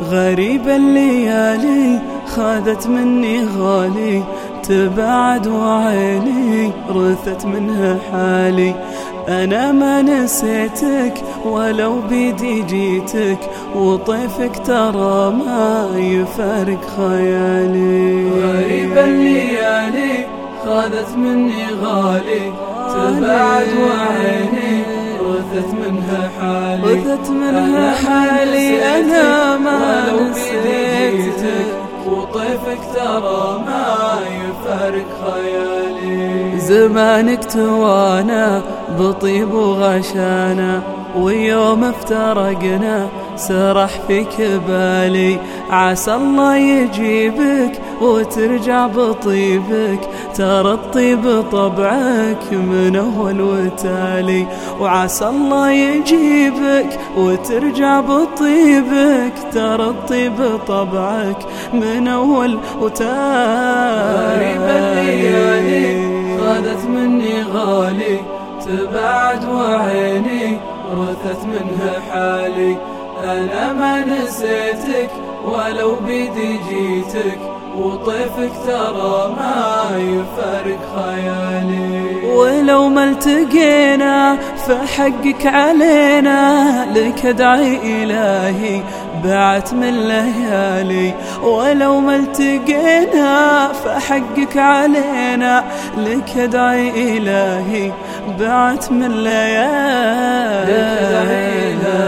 غريب الليالي خادت مني غالي تبعد وعيني رثت منها حالي. أنا ما نسيتك ولو بيدي جيتك وطيفك ترى ما يفارق خيالي. غريب الليالي خادت مني غالي تبعد وعيني رثت منها حالي. رثت منها حالي. وطيفك ترى ما يفارق خيالي. زمانك توانا بطيب وغشانا ويوم افترقنا. سرح فيك بالي. عسى الله يجيبك وترجع بطيبك ترى الطيب طبعك من أول وتالي. وعسى الله يجيبك وترجع بطيبك ترى الطيب طبعك من أول وتالي. غريب الليالي خذت مني غالي تبعد وعيني رثت منها حالي. أنا ما نسيتك ولو بيدي جيتك وطيفك ترى ما يفارق خيالي. ولو ما التقينا فحقك علينا لك أدعي إلهي بعت من ليالي. ولو ما التقينا فحقك علينا لك أدعي إلهي بعت من ليالي. لك أدعي إلهي.